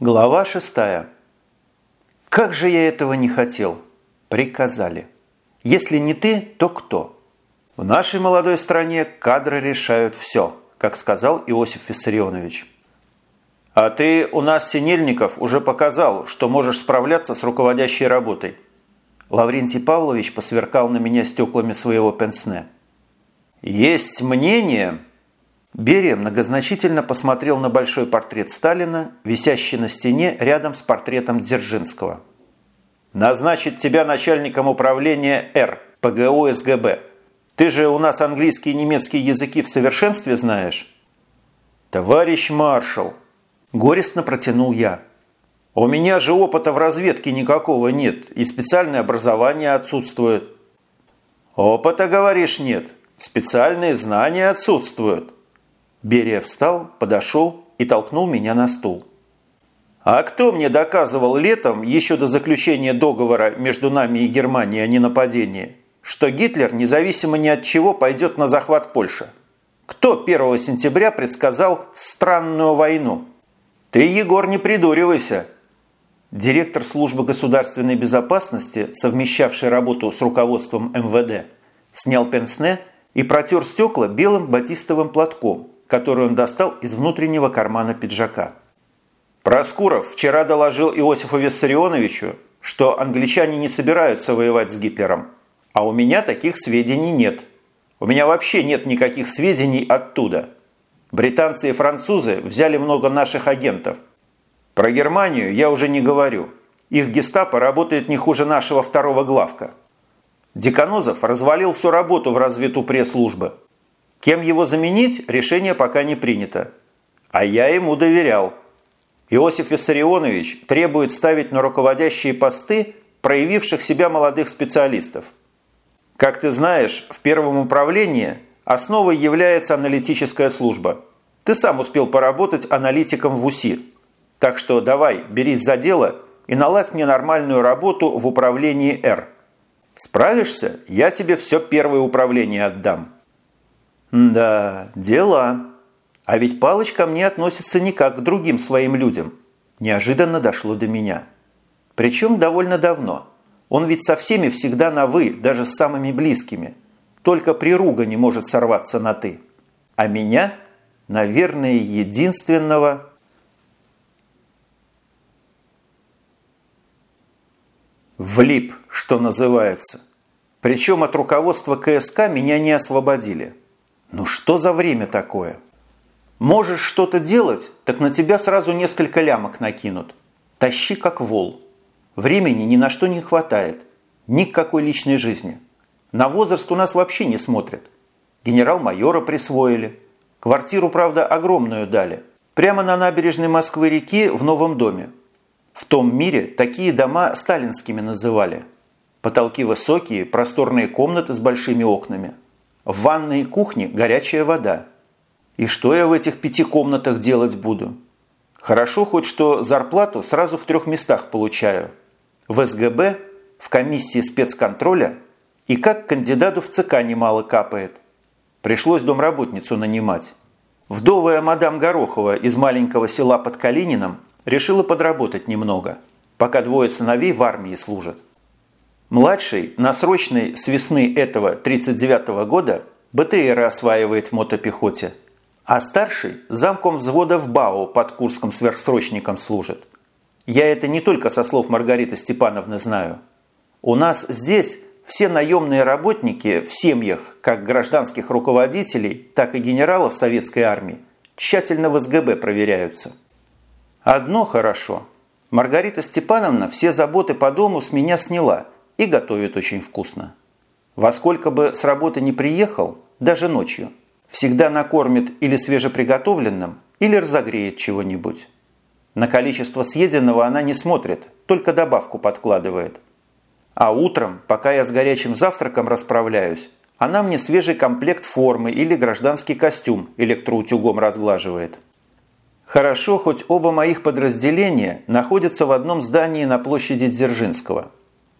Глава шестая. Как же я этого не хотел? Приказали. Если не ты, то кто? В нашей молодой стране кадры решают все, как сказал Иосиф Виссарионович. А ты у нас, Синельников, уже показал, что можешь справляться с руководящей работой. Лаврентий Павлович посверкал на меня стеклами своего пенсне. Есть мнение, Берия многозначительно посмотрел на большой портрет Сталина, висящий на стене рядом с портретом Дзержинского. «Назначить тебя начальником управления Р, ПГУ СГБ. Ты же у нас английский и немецкий языки в совершенстве знаешь?» «Товарищ маршал!» – горестно протянул я. «У меня же опыта в разведке никакого нет, и специальное образование отсутствует». «Опыта, говоришь, нет? Специальные знания отсутствуют?» Берия встал, подошел и толкнул меня на стул. А кто мне доказывал летом, еще до заключения договора между нами и Германией о ненападении, что Гитлер, независимо ни от чего, пойдет на захват Польши? Кто 1 сентября предсказал странную войну? Ты, Егор, не придуривайся. Директор службы государственной безопасности, совмещавший работу с руководством МВД, снял пенсне и протер стекла белым батистовым платком, которую он достал из внутреннего кармана пиджака. Проскуров вчера доложил Иосифу Виссарионовичу, что англичане не собираются воевать с Гитлером, а у меня таких сведений нет. У меня вообще нет никаких сведений оттуда. Британцы и французы взяли много наших агентов. Про Германию я уже не говорю. Их гестапо работает не хуже нашего второго главка. Деканозов развалил всю работу в развиту пресс-службы. Кем его заменить, решение пока не принято. А я ему доверял. Иосиф Виссарионович требует ставить на руководящие посты проявивших себя молодых специалистов. Как ты знаешь, в первом управлении основой является аналитическая служба. Ты сам успел поработать аналитиком в УСИ. Так что давай, берись за дело и наладь мне нормальную работу в управлении «Р». Справишься, я тебе все первое управление отдам. «Да, дела. А ведь Палыч ко мне относится не как к другим своим людям. Неожиданно дошло до меня. Причем довольно давно. Он ведь со всеми всегда на «вы», даже с самыми близкими. Только прируга не может сорваться на «ты». А меня, наверное, единственного... Влип, что называется. Причем от руководства КСК меня не освободили. Ну что за время такое? Можешь что-то делать, так на тебя сразу несколько лямок накинут. Тащи как вол. Времени ни на что не хватает. Никакой личной жизни. На возраст у нас вообще не смотрят. Генерал-майора присвоили. Квартиру, правда, огромную дали. Прямо на набережной Москвы-реки в новом доме. В том мире такие дома сталинскими называли. Потолки высокие, просторные комнаты с большими окнами – в ванной и кухне горячая вода. И что я в этих пяти комнатах делать буду? Хорошо хоть, что зарплату сразу в трех местах получаю. В СГБ, в комиссии спецконтроля и как кандидату в ЦК немало капает. Пришлось домработницу нанимать. Вдовая мадам Горохова из маленького села под Калинином решила подработать немного, пока двое сыновей в армии служат. Младший на срочной с весны этого 39 -го года БТР осваивает в мотопехоте, а старший замком взвода в БАО под Курском сверхсрочником служит. Я это не только со слов Маргариты Степановны знаю. У нас здесь все наемные работники в семьях как гражданских руководителей, так и генералов советской армии тщательно в СГБ проверяются. Одно хорошо. Маргарита Степановна все заботы по дому с меня сняла – и готовит очень вкусно. Во сколько бы с работы не приехал, даже ночью, всегда накормит или свежеприготовленным, или разогреет чего-нибудь. На количество съеденного она не смотрит, только добавку подкладывает. А утром, пока я с горячим завтраком расправляюсь, она мне свежий комплект формы или гражданский костюм электроутюгом разглаживает. Хорошо, хоть оба моих подразделения находятся в одном здании на площади Дзержинского –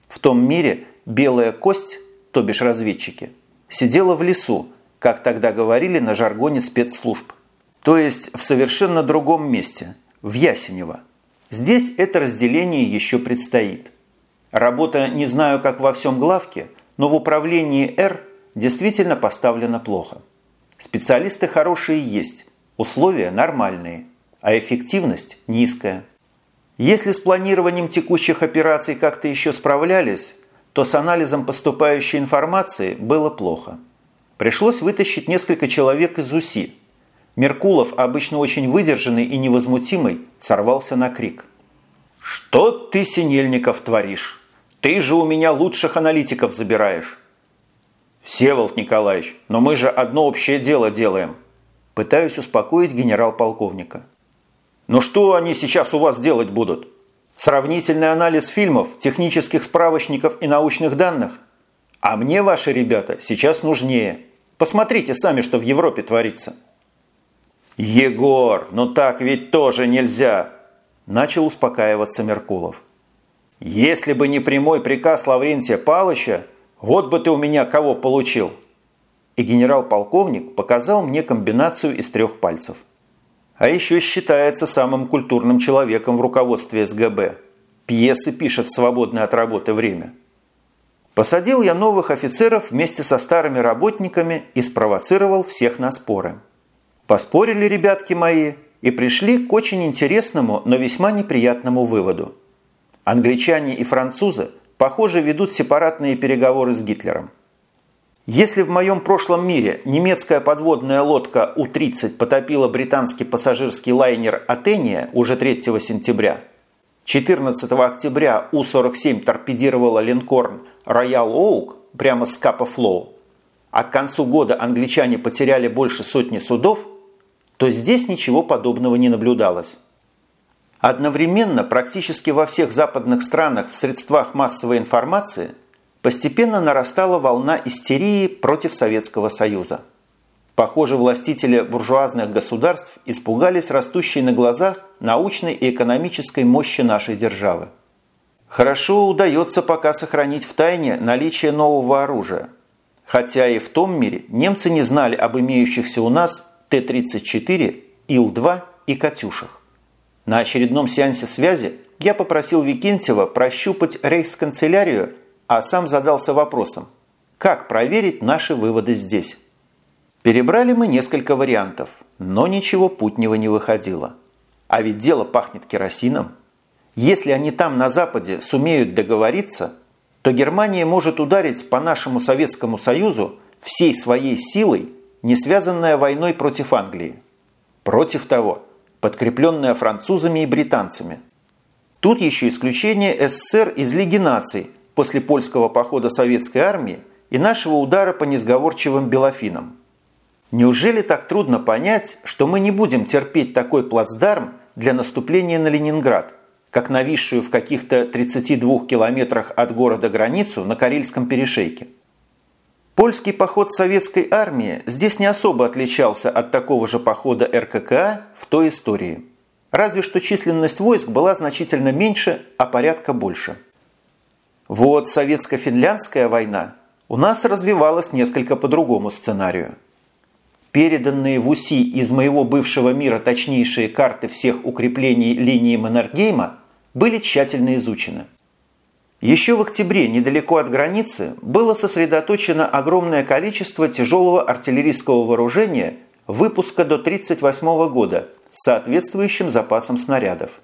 в том мире белая кость, то бишь разведчики, сидела в лесу, как тогда говорили на жаргоне спецслужб. То есть в совершенно другом месте, в Ясенево. Здесь это разделение еще предстоит. Работа не знаю, как во всем главке, но в управлении «Р» действительно поставлено плохо. Специалисты хорошие есть, условия нормальные, а эффективность низкая. Если с планированием текущих операций как-то еще справлялись, то с анализом поступающей информации было плохо. Пришлось вытащить несколько человек из УСИ. Меркулов, обычно очень выдержанный и невозмутимый, сорвался на крик. «Что ты, Синельников, творишь? Ты же у меня лучших аналитиков забираешь!» «Всеволод Николаевич, но мы же одно общее дело делаем!» Пытаюсь успокоить генерал-полковника. «Ну что они сейчас у вас делать будут? Сравнительный анализ фильмов, технических справочников и научных данных? А мне ваши ребята сейчас нужнее. Посмотрите сами, что в Европе творится». «Егор, ну так ведь тоже нельзя!» Начал успокаиваться Меркулов. «Если бы не прямой приказ Лаврентия Палыча, вот бы ты у меня кого получил!» И генерал-полковник показал мне комбинацию из трех пальцев. А еще считается самым культурным человеком в руководстве СГБ. Пьесы пишет в свободное от работы время. Посадил я новых офицеров вместе со старыми работниками и спровоцировал всех на споры. Поспорили ребятки мои и пришли к очень интересному, но весьма неприятному выводу. Англичане и французы, похоже, ведут сепаратные переговоры с Гитлером. Если в моем прошлом мире немецкая подводная лодка У-30 потопила британский пассажирский лайнер «Атения» уже 3 сентября, 14 октября У-47 торпедировала линкорн «Роял Оук» прямо с Капа Флоу, а к концу года англичане потеряли больше сотни судов – то здесь ничего подобного не наблюдалось. Одновременно практически во всех западных странах в средствах массовой информации постепенно нарастала волна истерии против Советского Союза. Похоже, властители буржуазных государств испугались растущей на глазах научной и экономической мощи нашей державы. Хорошо удается пока сохранить в тайне наличие нового оружия. Хотя и в том мире немцы не знали об имеющихся у нас Т-34, Ил-2 и «Катюшах». На очередном сеансе связи я попросил Викентьева прощупать рейхсканцелярию, а сам задался вопросом, как проверить наши выводы здесь. Перебрали мы несколько вариантов, но ничего путнего не выходило. А ведь дело пахнет керосином. Если они там на Западе сумеют договориться, то Германия может ударить по нашему Советскому Союзу всей своей силой не связанная войной против Англии. Против того, подкрепленная французами и британцами. Тут еще исключение СССР из Лиги наций после польского похода советской армии и нашего удара по несговорчивым белофинам. Неужели так трудно понять, что мы не будем терпеть такой плацдарм для наступления на Ленинград, как нависшую в каких-то 32 километрах от города границу на Карельском перешейке? Польский поход советской армии здесь не особо отличался от такого же похода РККА в той истории. Разве что численность войск была значительно меньше, а порядка больше. Вот советско-финляндская война у нас развивалась несколько по другому сценарию. Переданные в УСИ из моего бывшего мира точнейшие карты всех укреплений линии Маннергейма были тщательно изучены. Еще в октябре недалеко от границы было сосредоточено огромное количество тяжелого артиллерийского вооружения выпуска до 1938 года с соответствующим запасом снарядов.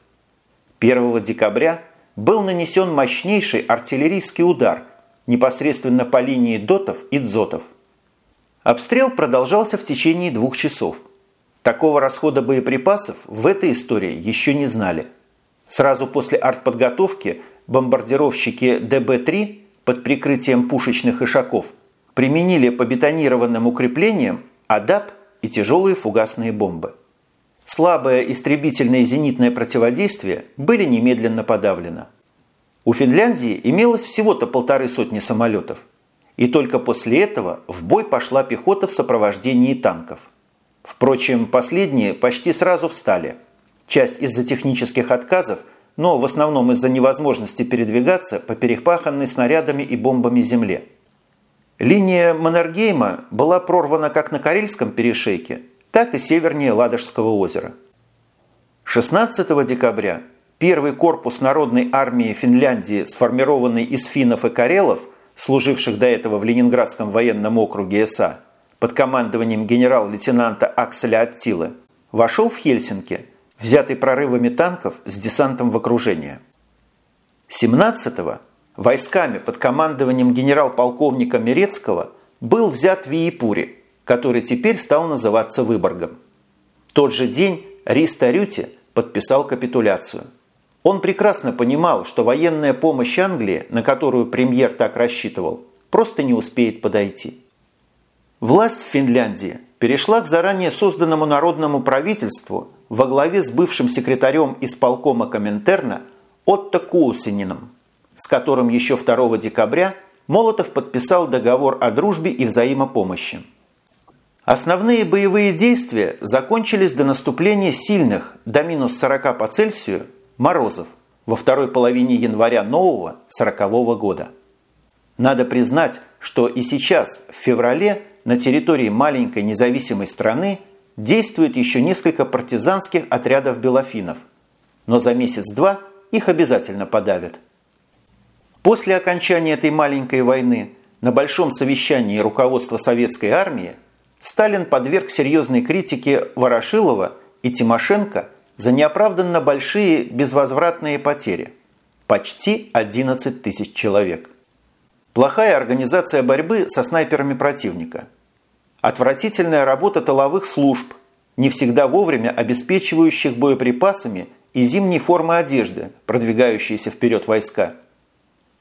1 декабря был нанесен мощнейший артиллерийский удар непосредственно по линии дотов и дзотов. Обстрел продолжался в течение двух часов. Такого расхода боеприпасов в этой истории еще не знали. Сразу после артподготовки – бомбардировщики ДБ-3 под прикрытием пушечных ишаков применили по бетонированным укреплениям АДАП и тяжелые фугасные бомбы. Слабое истребительное зенитное противодействие были немедленно подавлено. У Финляндии имелось всего-то полторы сотни самолетов. И только после этого в бой пошла пехота в сопровождении танков. Впрочем, последние почти сразу встали. Часть из-за технических отказов – но в основном из-за невозможности передвигаться по перепаханной снарядами и бомбами земле. Линия Маннергейма была прорвана как на Карельском перешейке, так и севернее Ладожского озера. 16 декабря первый корпус народной армии Финляндии, сформированный из финнов и карелов, служивших до этого в Ленинградском военном округе СА, под командованием генерал-лейтенанта Акселя Аттилы, вошел в Хельсинки, взятый прорывами танков с десантом в окружение. 17-го войсками под командованием генерал-полковника Мерецкого был взят Виепури, который теперь стал называться Выборгом. тот же день Риста Рюти подписал капитуляцию. Он прекрасно понимал, что военная помощь Англии, на которую премьер так рассчитывал, просто не успеет подойти. Власть в Финляндии перешла к заранее созданному народному правительству во главе с бывшим секретарем исполкома Коминтерна Отто Куусинином, с которым еще 2 декабря Молотов подписал договор о дружбе и взаимопомощи. Основные боевые действия закончились до наступления сильных до минус 40 по Цельсию морозов во второй половине января нового 40 -го года. Надо признать, что и сейчас, в феврале, на территории маленькой независимой страны действует еще несколько партизанских отрядов белофинов, но за месяц-два их обязательно подавят. После окончания этой маленькой войны на большом совещании руководства советской армии Сталин подверг серьезной критике Ворошилова и Тимошенко за неоправданно большие безвозвратные потери – почти 11 тысяч человек. Плохая организация борьбы со снайперами противника. Отвратительная работа тыловых служб, не всегда вовремя обеспечивающих боеприпасами и зимней формы одежды, продвигающиеся вперед войска –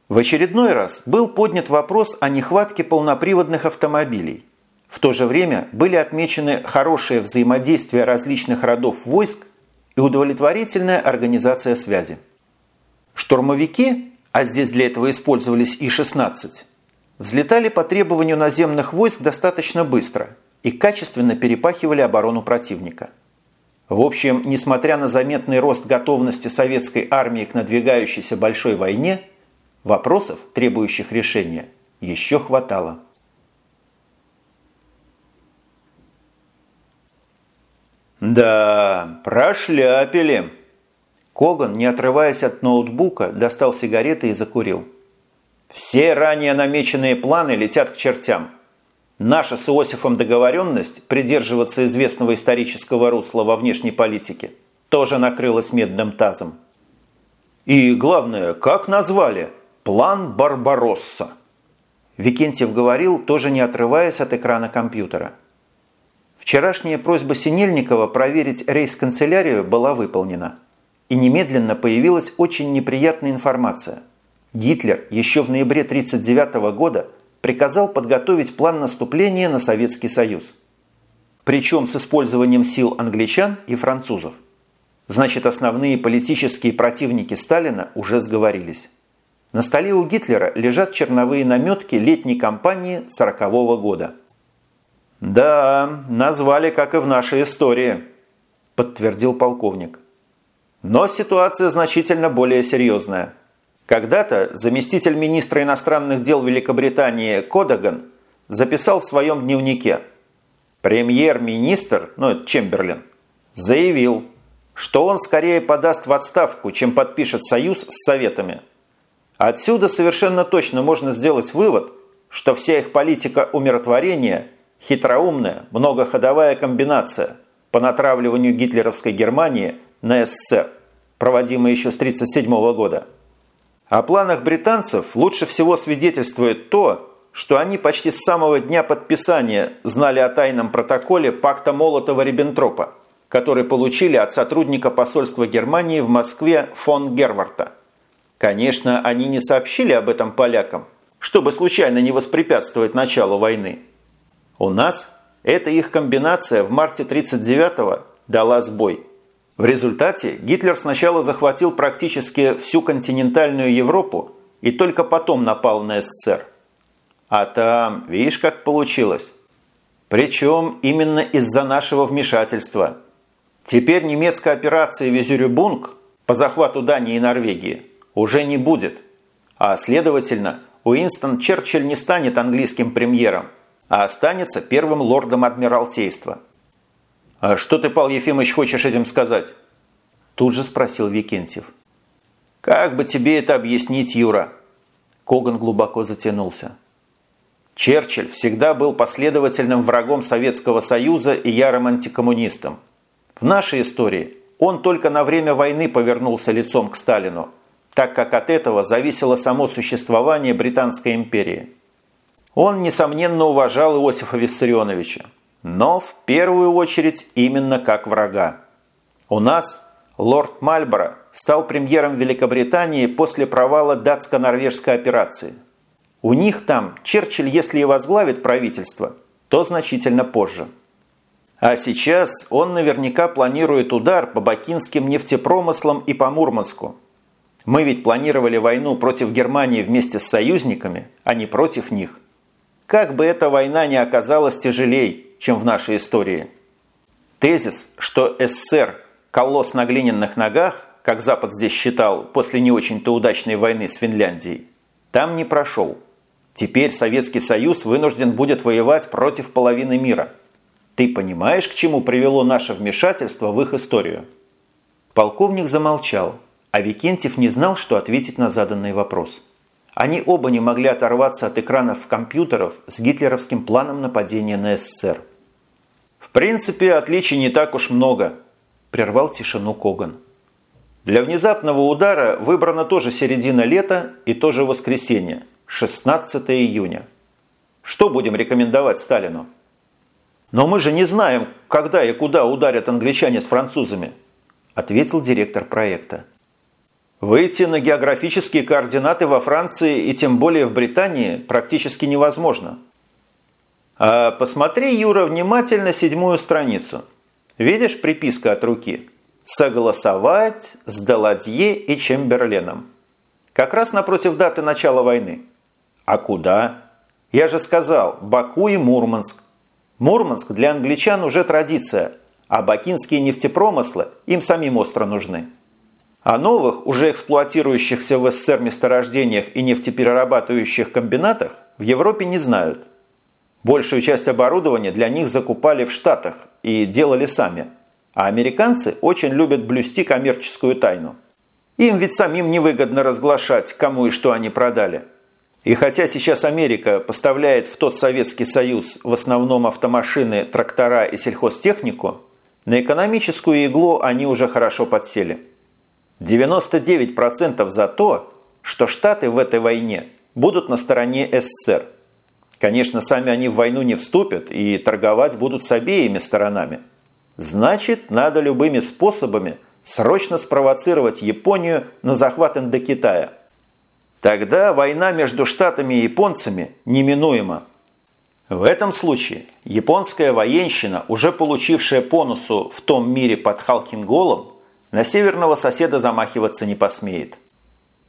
в очередной раз был поднят вопрос о нехватке полноприводных автомобилей. В то же время были отмечены хорошее взаимодействие различных родов войск и удовлетворительная организация связи. Штурмовики, а здесь для этого использовались И-16, взлетали по требованию наземных войск достаточно быстро и качественно перепахивали оборону противника. В общем, несмотря на заметный рост готовности советской армии к надвигающейся большой войне – Вопросов, требующих решения, еще хватало. «Да, прошляпили!» Коган, не отрываясь от ноутбука, достал сигареты и закурил. «Все ранее намеченные планы летят к чертям. Наша с Иосифом договоренность придерживаться известного исторического русла во внешней политике тоже накрылась медным тазом. И главное, как назвали – План Барбаросса. Викентьев говорил, тоже не отрываясь от экрана компьютера. Вчерашняя просьба Синельникова проверить рейс-канцелярию была выполнена. И немедленно появилась очень неприятная информация. Гитлер еще в ноябре 1939 года приказал подготовить план наступления на Советский Союз. Причем с использованием сил англичан и французов. Значит, основные политические противники Сталина уже сговорились. На столе у Гитлера лежат черновые наметки летней кампании 40 -го года. «Да, назвали, как и в нашей истории», – подтвердил полковник. Но ситуация значительно более серьезная. Когда-то заместитель министра иностранных дел Великобритании Кодаган записал в своем дневнике «Премьер-министр, ну Чемберлин, заявил, что он скорее подаст в отставку, чем подпишет союз с Советами – Отсюда совершенно точно можно сделать вывод, что вся их политика умиротворения – хитроумная, многоходовая комбинация по натравливанию гитлеровской Германии на СССР, проводимая еще с 1937 года. О планах британцев лучше всего свидетельствует то, что они почти с самого дня подписания знали о тайном протоколе пакта Молотова-Риббентропа, который получили от сотрудника посольства Германии в Москве фон Герварта – Конечно, они не сообщили об этом полякам, чтобы случайно не воспрепятствовать началу войны. У нас эта их комбинация в марте 1939-го дала сбой. В результате Гитлер сначала захватил практически всю континентальную Европу и только потом напал на СССР. А там, видишь, как получилось. Причем именно из-за нашего вмешательства. Теперь немецкая операция «Визюрюбунг» по захвату Дании и Норвегии – уже не будет. А следовательно, Уинстон Черчилль не станет английским премьером, а останется первым лордом Адмиралтейства. «А что ты, Павел Ефимович, хочешь этим сказать?» Тут же спросил Викентьев. Как бы тебе это объяснить, Юра? Коган глубоко затянулся. Черчилль всегда был последовательным врагом Советского Союза и ярым антикоммунистом. В нашей истории он только на время войны повернулся лицом к Сталину, так как от этого зависело само существование Британской империи. Он, несомненно, уважал Иосифа Виссарионовича, но в первую очередь именно как врага. У нас лорд Мальборо стал премьером Великобритании после провала датско-норвежской операции. У них там Черчилль, если и возглавит правительство, то значительно позже. А сейчас он наверняка планирует удар по бакинским нефтепромыслам и по Мурманску. Мы ведь планировали войну против Германии вместе с союзниками, а не против них. Как бы эта война не оказалась тяжелей, чем в нашей истории. Тезис, что СССР – колосс на глиняных ногах, как Запад здесь считал после не очень-то удачной войны с Финляндией, там не прошел. Теперь Советский Союз вынужден будет воевать против половины мира. Ты понимаешь, к чему привело наше вмешательство в их историю?» Полковник замолчал, а Викентьев не знал, что ответить на заданный вопрос. Они оба не могли оторваться от экранов компьютеров с гитлеровским планом нападения на СССР. «В принципе, отличий не так уж много», – прервал тишину Коган. «Для внезапного удара выбрана тоже середина лета и тоже воскресенье, 16 июня. Что будем рекомендовать Сталину?» «Но мы же не знаем, когда и куда ударят англичане с французами», – ответил директор проекта. Выйти на географические координаты во Франции и тем более в Британии практически невозможно – а посмотри, Юра, внимательно седьмую страницу. Видишь приписка от руки? Согласовать с Даладье и Чемберленом. Как раз напротив даты начала войны. А куда? Я же сказал, Баку и Мурманск. Мурманск для англичан уже традиция, а бакинские нефтепромыслы им самим остро нужны. О новых, уже эксплуатирующихся в СССР месторождениях и нефтеперерабатывающих комбинатах в Европе не знают – Большую часть оборудования для них закупали в Штатах и делали сами. А американцы очень любят блюсти коммерческую тайну. Им ведь самим невыгодно разглашать, кому и что они продали. И хотя сейчас Америка поставляет в тот Советский Союз в основном автомашины, трактора и сельхозтехнику, на экономическую иглу они уже хорошо подсели. 99% за то, что Штаты в этой войне будут на стороне СССР. Конечно, сами они в войну не вступят и торговать будут с обеими сторонами. Значит, надо любыми способами срочно спровоцировать Японию на захват Индокитая. Тогда война между Штатами и японцами неминуема. В этом случае японская военщина, уже получившая понусу в том мире под Халкинголом, на северного соседа замахиваться не посмеет.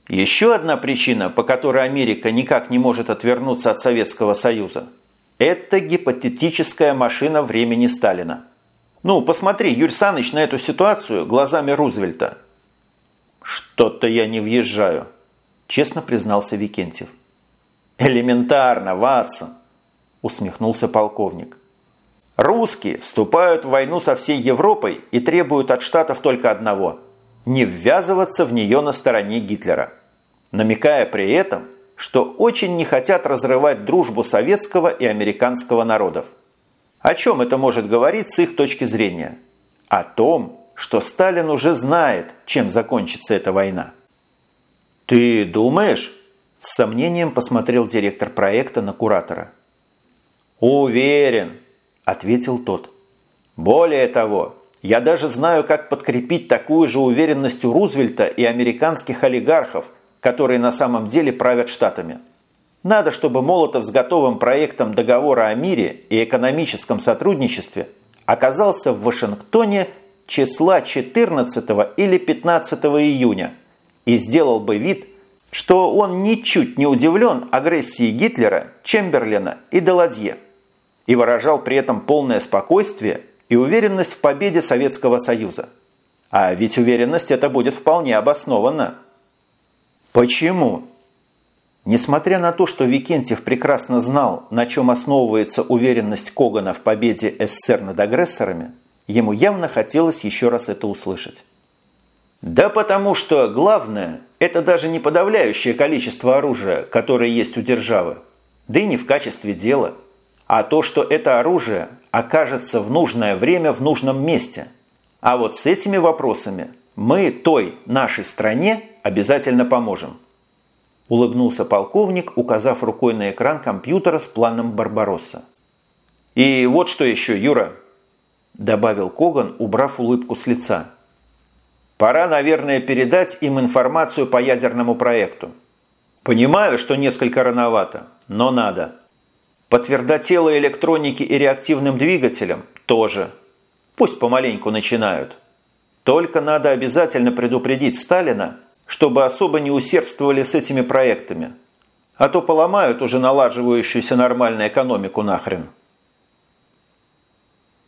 Еще одна причина, по которой Америка никак не может отвернуться от Советского Союза – это гипотетическая машина времени Сталина. Ну, посмотри, Юрий Саныч, на эту ситуацию глазами Рузвельта. «Что-то я не въезжаю», – честно признался Викентьев. «Элементарно, Ватсон», – усмехнулся полковник. «Русские вступают в войну со всей Европой и требуют от Штатов только одного – не ввязываться в нее на стороне Гитлера, намекая при этом, что очень не хотят разрывать дружбу советского и американского народов. О чем это может говорить с их точки зрения? О том, что Сталин уже знает, чем закончится эта война. «Ты думаешь?» – с сомнением посмотрел директор проекта на куратора. «Уверен», – ответил тот. «Более того, я даже знаю, как подкрепить такую же уверенность у Рузвельта и американских олигархов, которые на самом деле правят штатами. Надо, чтобы Молотов с готовым проектом договора о мире и экономическом сотрудничестве оказался в Вашингтоне числа 14 или 15 июня и сделал бы вид, что он ничуть не удивлен агрессией Гитлера, Чемберлена и Деладье и выражал при этом полное спокойствие и уверенность в победе Советского Союза. А ведь уверенность эта будет вполне обоснована. Почему? Несмотря на то, что Викентьев прекрасно знал, на чем основывается уверенность Когана в победе СССР над агрессорами, ему явно хотелось еще раз это услышать. Да потому что главное – Это даже не подавляющее количество оружия, которое есть у державы, да и не в качестве дела, а то, что это оружие окажется в нужное время в нужном месте. А вот с этими вопросами мы той нашей стране обязательно поможем. Улыбнулся полковник, указав рукой на экран компьютера с планом Барбаросса. «И вот что еще, Юра!» добавил Коган, убрав улыбку с лица. «Пора, наверное, передать им информацию по ядерному проекту. Понимаю, что несколько рановато, но надо. По твердотелой электронике и реактивным двигателям тоже. Пусть помаленьку начинают. Только надо обязательно предупредить Сталина, чтобы особо не усердствовали с этими проектами. А то поломают уже налаживающуюся нормальную экономику нахрен».